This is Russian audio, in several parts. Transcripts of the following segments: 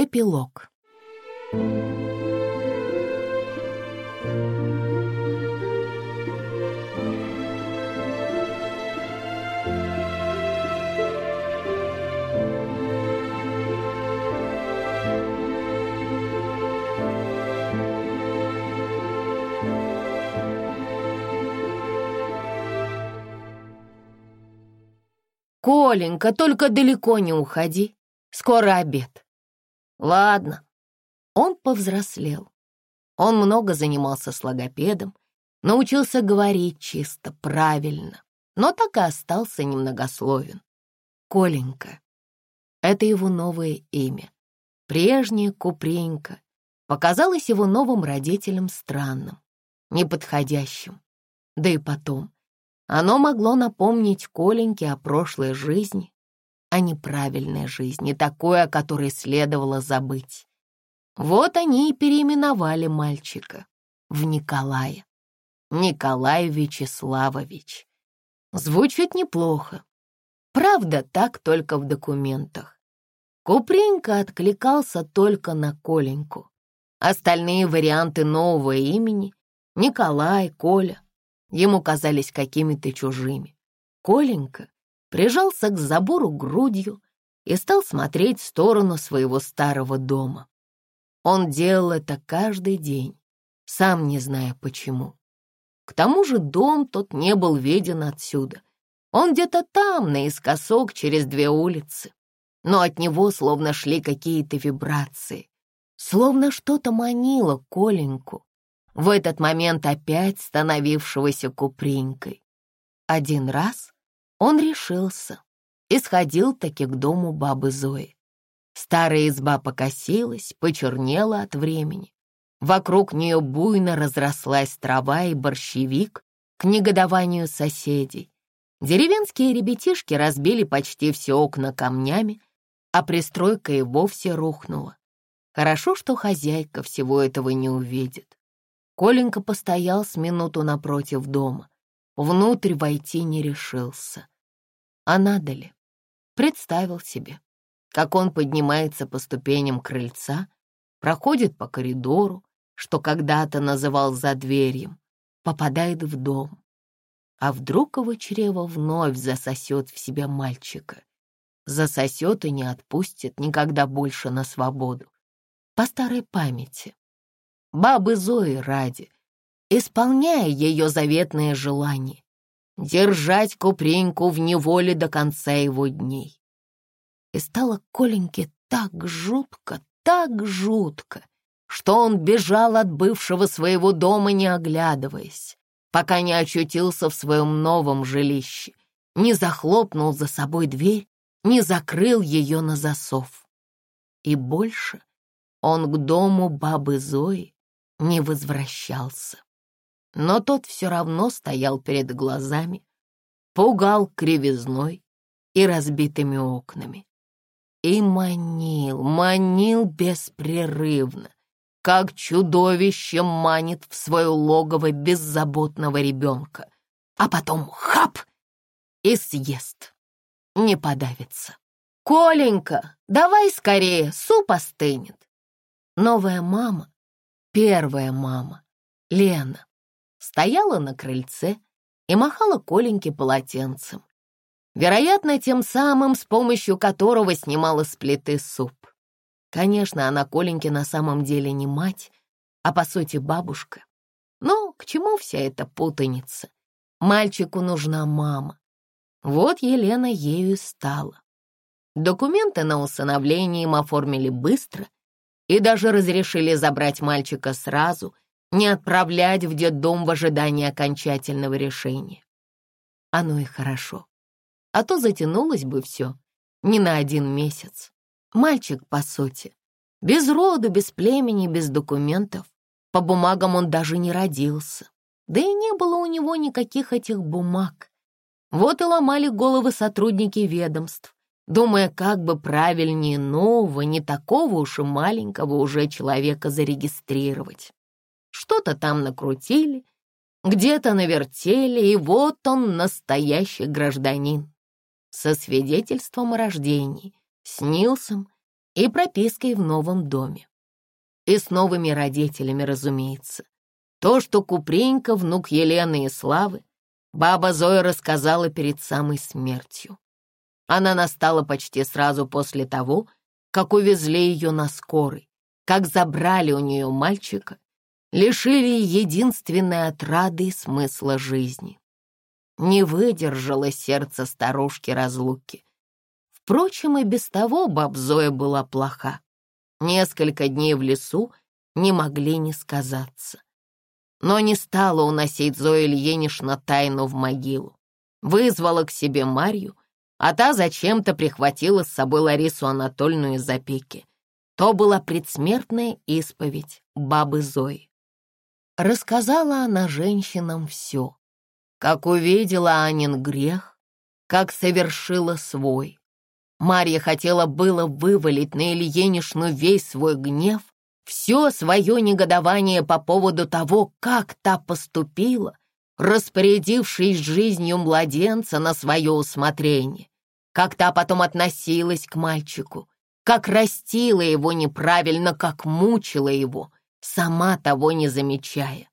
Эпилог. «Коленька, только далеко не уходи. Скоро обед». «Ладно». Он повзрослел. Он много занимался с логопедом, научился говорить чисто, правильно, но так и остался немногословен. Коленька — это его новое имя. Прежнее Купренька показалось его новым родителям странным, неподходящим. Да и потом, оно могло напомнить Коленьке о прошлой жизни, о неправильной жизни, такой, о которой следовало забыть. Вот они и переименовали мальчика в Николая. Николай Вячеславович. Звучит неплохо. Правда, так только в документах. Купренька откликался только на Коленьку. Остальные варианты нового имени — Николай, Коля — ему казались какими-то чужими. Коленька прижался к забору грудью и стал смотреть в сторону своего старого дома. Он делал это каждый день, сам не зная почему. К тому же дом тот не был виден отсюда. Он где-то там, наискосок, через две улицы. Но от него словно шли какие-то вибрации, словно что-то манило Коленьку, в этот момент опять становившегося купринкой. Один раз он решился и сходил таки к дому бабы Зои. Старая изба покосилась, почернела от времени. Вокруг нее буйно разрослась трава и борщевик к негодованию соседей. Деревенские ребятишки разбили почти все окна камнями, а пристройка и вовсе рухнула. Хорошо, что хозяйка всего этого не увидит. Коленька постоял с минуту напротив дома. Внутрь войти не решился. А надо ли? Представил себе, как он поднимается по ступеням крыльца, проходит по коридору, что когда-то называл за дверью, попадает в дом. А вдруг его чрево вновь засосет в себя мальчика? Засосет и не отпустит никогда больше на свободу. По старой памяти. Бабы Зои ради — исполняя ее заветное желание — держать Купреньку в неволе до конца его дней. И стало Коленьке так жутко, так жутко, что он бежал от бывшего своего дома, не оглядываясь, пока не очутился в своем новом жилище, не захлопнул за собой дверь, не закрыл ее на засов. И больше он к дому бабы Зои не возвращался но тот все равно стоял перед глазами, пугал кривизной и разбитыми окнами. И манил, манил беспрерывно, как чудовище манит в свое логово беззаботного ребенка, а потом хап и съест, не подавится. «Коленька, давай скорее, суп остынет!» Новая мама, первая мама, Лена, стояла на крыльце и махала Коленьке полотенцем. Вероятно, тем самым, с помощью которого снимала с плиты суп. Конечно, она Коленьке на самом деле не мать, а по сути бабушка. Но к чему вся эта путаница? Мальчику нужна мама. Вот Елена ею стала. Документы на усыновление им оформили быстро и даже разрешили забрать мальчика сразу — не отправлять в детдом в ожидании окончательного решения. Оно и хорошо. А то затянулось бы все не на один месяц. Мальчик, по сути, без рода, без племени, без документов. По бумагам он даже не родился. Да и не было у него никаких этих бумаг. Вот и ломали головы сотрудники ведомств, думая, как бы правильнее нового, не такого уж и маленького уже человека зарегистрировать. Что-то там накрутили, где-то навертели, и вот он, настоящий гражданин. Со свидетельством о рождении, с Нилсом и пропиской в новом доме. И с новыми родителями, разумеется. То, что Купренька, внук Елены и Славы, баба Зоя рассказала перед самой смертью. Она настала почти сразу после того, как увезли ее на скорой, как забрали у нее мальчика, лишили единственной отрады и смысла жизни. Не выдержало сердце старушки разлуки. Впрочем, и без того баб Зоя была плоха. Несколько дней в лесу не могли не сказаться. Но не стала уносить Зоя Ильинична тайну в могилу. Вызвала к себе Марью, а та зачем-то прихватила с собой Ларису Анатольевну из опеки. То была предсмертная исповедь бабы Зои. Рассказала она женщинам все. Как увидела Анин грех, как совершила свой. Марья хотела было вывалить на Ильинишну весь свой гнев, все свое негодование по поводу того, как та поступила, распорядившись жизнью младенца на свое усмотрение, как та потом относилась к мальчику, как растила его неправильно, как мучила его, сама того не замечая.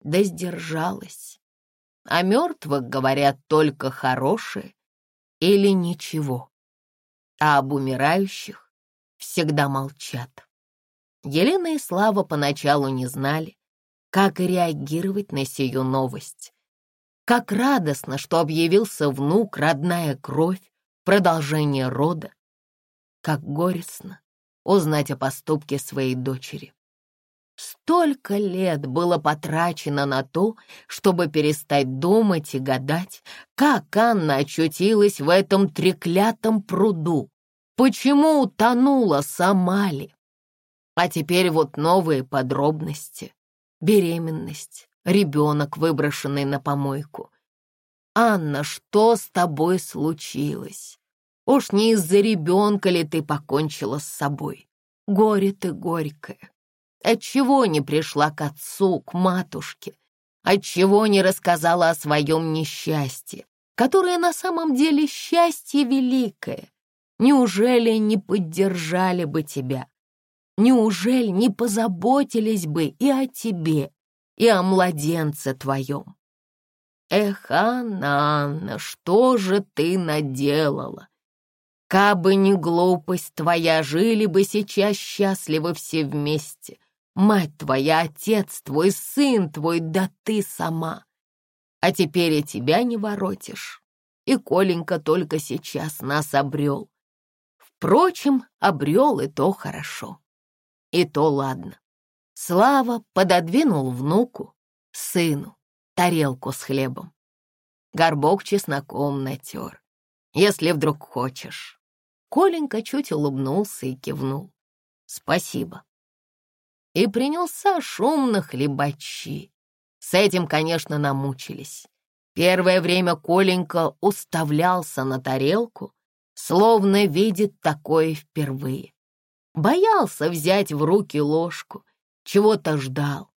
Да сдержалась о мертвых говорят только хорошее или ничего, а об умирающих всегда молчат. Елена и Слава поначалу не знали, как реагировать на сию новость. Как радостно, что объявился внук, родная кровь, продолжение рода. Как горестно узнать о поступке своей дочери. Столько лет было потрачено на то, чтобы перестать думать и гадать, как Анна очутилась в этом треклятом пруду, почему утонула сама ли. А теперь вот новые подробности. Беременность, ребенок, выброшенный на помойку. «Анна, что с тобой случилось? Уж не из-за ребенка ли ты покончила с собой? Горе ты горькое!» Отчего не пришла к отцу, к матушке? Отчего не рассказала о своем несчастье, которое на самом деле счастье великое? Неужели не поддержали бы тебя? Неужели не позаботились бы и о тебе, и о младенце твоем? Эх, Анна, Анна, что же ты наделала? Кабы не глупость твоя, жили бы сейчас счастливы все вместе — Мать твоя, отец твой, сын твой, да ты сама. А теперь и тебя не воротишь. И Коленька только сейчас нас обрел. Впрочем, обрел и то хорошо. И то ладно. Слава пододвинул внуку, сыну, тарелку с хлебом. Горбок чесноком натер, если вдруг хочешь. Коленька чуть улыбнулся и кивнул. Спасибо и принялся шумно хлебачи. С этим, конечно, намучились. Первое время Коленька уставлялся на тарелку, словно видит такое впервые. Боялся взять в руки ложку, чего-то ждал.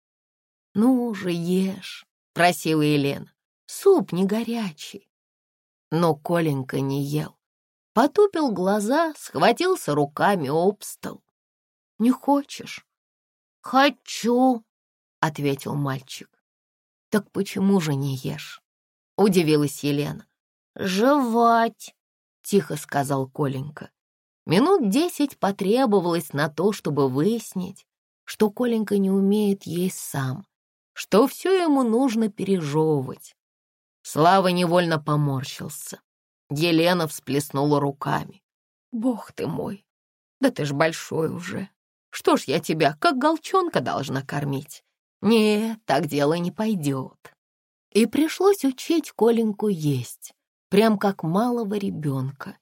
«Ну же, ешь», — просила Елена, — «суп не горячий». Но Коленька не ел. Потупил глаза, схватился руками об стол. «Не хочешь? «Хочу», — ответил мальчик. «Так почему же не ешь?» — удивилась Елена. «Жевать», — тихо сказал Коленька. Минут десять потребовалось на то, чтобы выяснить, что Коленька не умеет есть сам, что все ему нужно пережевывать. Слава невольно поморщился. Елена всплеснула руками. «Бог ты мой, да ты ж большой уже. Что ж я тебя, как голчонка, должна кормить? Нет, так дело не пойдет. И пришлось учить Коленьку есть, прям как малого ребенка.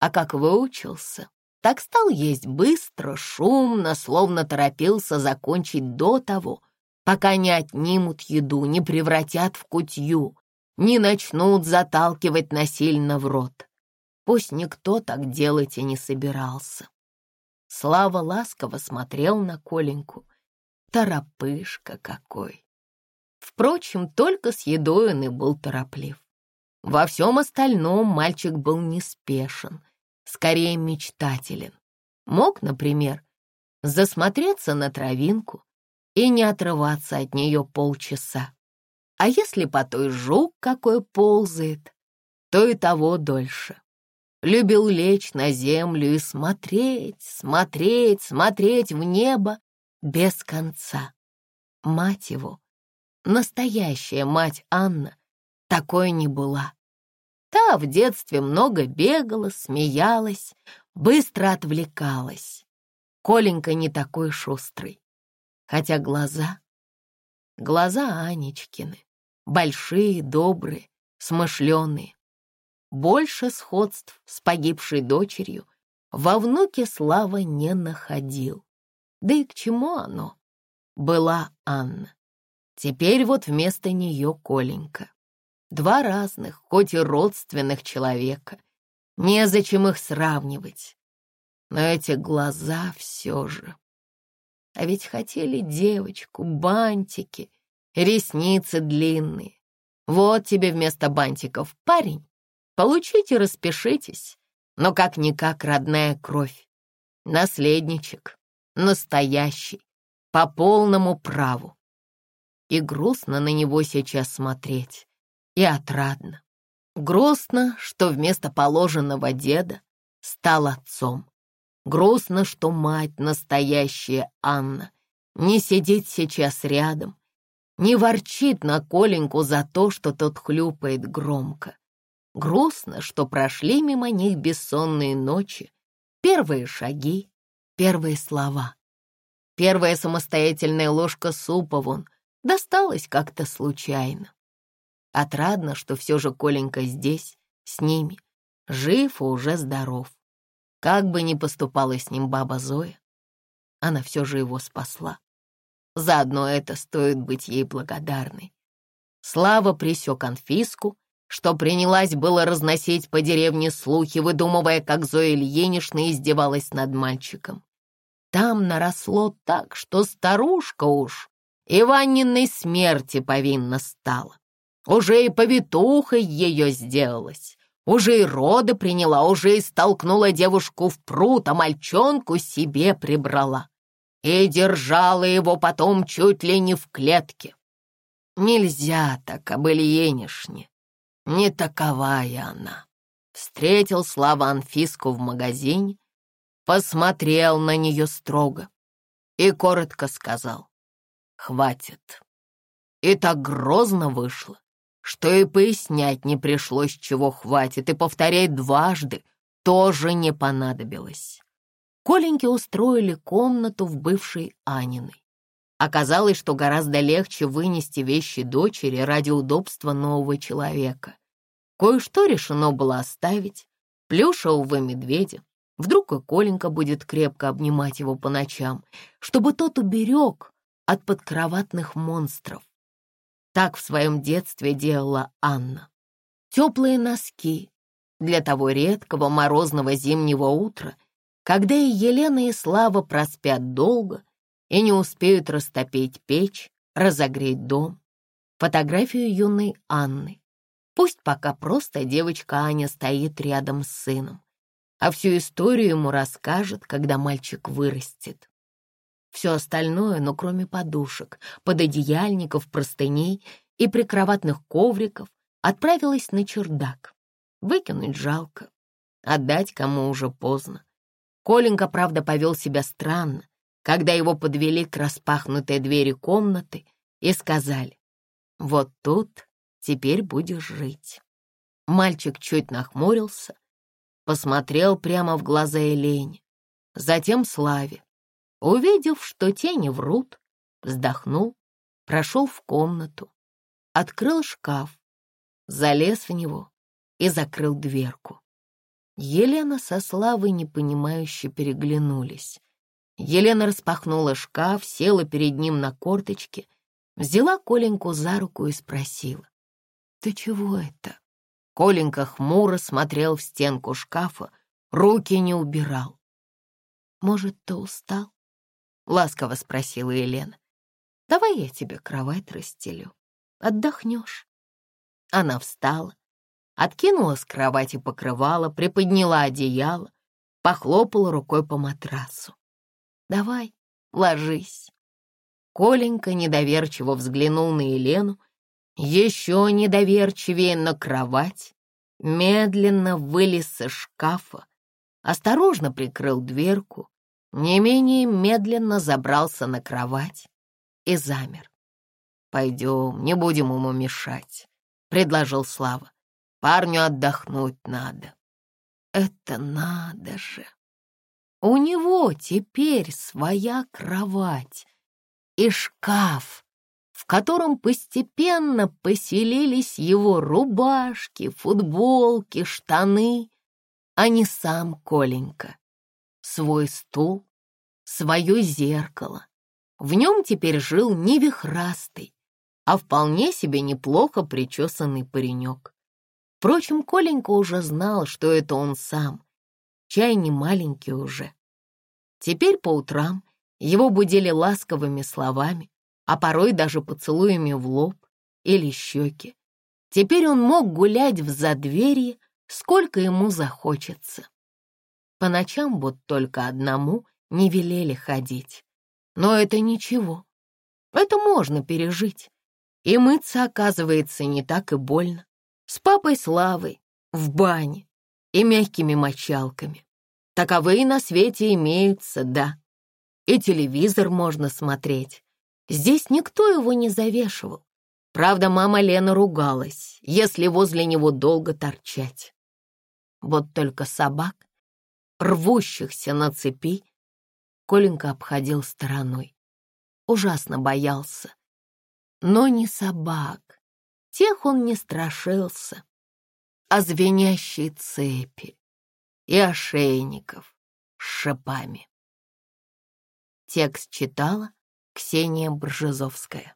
А как выучился, так стал есть быстро, шумно, словно торопился закончить до того, пока не отнимут еду, не превратят в кутью, не начнут заталкивать насильно в рот. Пусть никто так делать и не собирался. Слава ласково смотрел на Коленьку. Торопышка какой! Впрочем, только с едой он и был тороплив. Во всем остальном мальчик был неспешен, скорее мечтателен. Мог, например, засмотреться на травинку и не отрываться от нее полчаса. А если по той жук какой ползает, то и того дольше. Любил лечь на землю и смотреть, смотреть, смотреть в небо без конца. Мать его, настоящая мать Анна, такой не была. Та в детстве много бегала, смеялась, быстро отвлекалась. Коленька не такой шустрый. Хотя глаза... Глаза Анечкины. Большие, добрые, смышленые. Больше сходств с погибшей дочерью во внуке Слава не находил. Да и к чему оно? Была Анна. Теперь вот вместо нее Коленька. Два разных, хоть и родственных человека. Незачем их сравнивать. Но эти глаза все же. А ведь хотели девочку, бантики, ресницы длинные. Вот тебе вместо бантиков парень. Получите, распишитесь. Но как-никак родная кровь. Наследничек. Настоящий. По полному праву. И грустно на него сейчас смотреть и отрадно. Грустно, что вместо положенного деда стал отцом. Грустно, что мать, настоящая Анна, не сидит сейчас рядом, не ворчит на Коленьку за то, что тот хлюпает громко. Грустно, что прошли мимо них бессонные ночи, первые шаги, первые слова. Первая самостоятельная ложка супа вон досталась как-то случайно. Отрадно, что все же Коленька здесь, с ними, жив и уже здоров. Как бы ни поступала с ним баба Зоя, она все же его спасла. Заодно это стоит быть ей благодарной. Слава присек Анфиску, что принялась было разносить по деревне слухи, выдумывая, как Зоя Ильинична издевалась над мальчиком. Там наросло так, что старушка уж Иванниной смерти повинна стала. Уже и повитухой ее сделалась. Уже и роды приняла, уже и столкнула девушку в пруд, а мальчонку себе прибрала. И держала его потом чуть ли не в клетке. Нельзя так об Ильинишне. Не таковая она. Встретил Слава Анфиску в магазине, посмотрел на нее строго и коротко сказал «Хватит». И так грозно вышло, что и пояснять не пришлось, чего хватит, и повторять дважды тоже не понадобилось. Коленьке устроили комнату в бывшей Аниной. Оказалось, что гораздо легче вынести вещи дочери ради удобства нового человека. Кое-что решено было оставить, плюшевого медведя. Вдруг и Коленька будет крепко обнимать его по ночам, чтобы тот уберег от подкроватных монстров. Так в своем детстве делала Анна. Теплые носки для того редкого морозного зимнего утра, когда и Елена, и Слава проспят долго и не успеют растопить печь, разогреть дом. Фотографию юной Анны. Пусть пока просто девочка Аня стоит рядом с сыном, а всю историю ему расскажет, когда мальчик вырастет. Все остальное, но кроме подушек, пододеяльников, простыней и прикроватных ковриков, отправилось на чердак. Выкинуть жалко, отдать кому уже поздно. Коленька, правда, повел себя странно, когда его подвели к распахнутой двери комнаты и сказали, «Вот тут теперь будешь жить». Мальчик чуть нахмурился, посмотрел прямо в глаза Елене, затем Славе, Увидев, что тени врут, вздохнул, прошел в комнату, открыл шкаф, залез в него и закрыл дверку. Елена со Славой непонимающе переглянулись. Елена распахнула шкаф, села перед ним на корточке, взяла Коленьку за руку и спросила. «Ты чего это?» Коленька хмуро смотрел в стенку шкафа, руки не убирал. «Может, ты устал?» ласково спросила Елена. «Давай я тебе кровать расстелю. Отдохнешь». Она встала, откинула с кровати покрывало, приподняла одеяло, похлопал рукой по матрасу. «Давай, ложись». Коленька недоверчиво взглянул на Елену, еще недоверчивее на кровать, медленно вылез из шкафа, осторожно прикрыл дверку, не менее медленно забрался на кровать и замер. «Пойдем, не будем ему мешать», — предложил Слава. «Парню отдохнуть надо». «Это надо же! У него теперь своя кровать и шкаф, в котором постепенно поселились его рубашки, футболки, штаны, а не сам Коленька. Свой стул, свое зеркало. В нем теперь жил не вихрастый, а вполне себе неплохо причесанный паренек. Впрочем, Коленька уже знал, что это он сам. Чай не маленький уже. Теперь по утрам его будили ласковыми словами, а порой даже поцелуями в лоб или щеки. Теперь он мог гулять в задверье, сколько ему захочется. По ночам вот только одному не велели ходить. Но это ничего. Это можно пережить. И мыться, оказывается, не так и больно. С папой Славой, в бане и мягкими мочалками. Таковые на свете имеются, да. И телевизор можно смотреть, Здесь никто его не завешивал. Правда, мама Лена ругалась, если возле него долго торчать. Вот только собак, рвущихся на цепи, Коленька обходил стороной. Ужасно боялся. Но не собак, тех он не страшился, а звенящие цепи и ошейников с шипами. Текст читала Ксения Бржезовская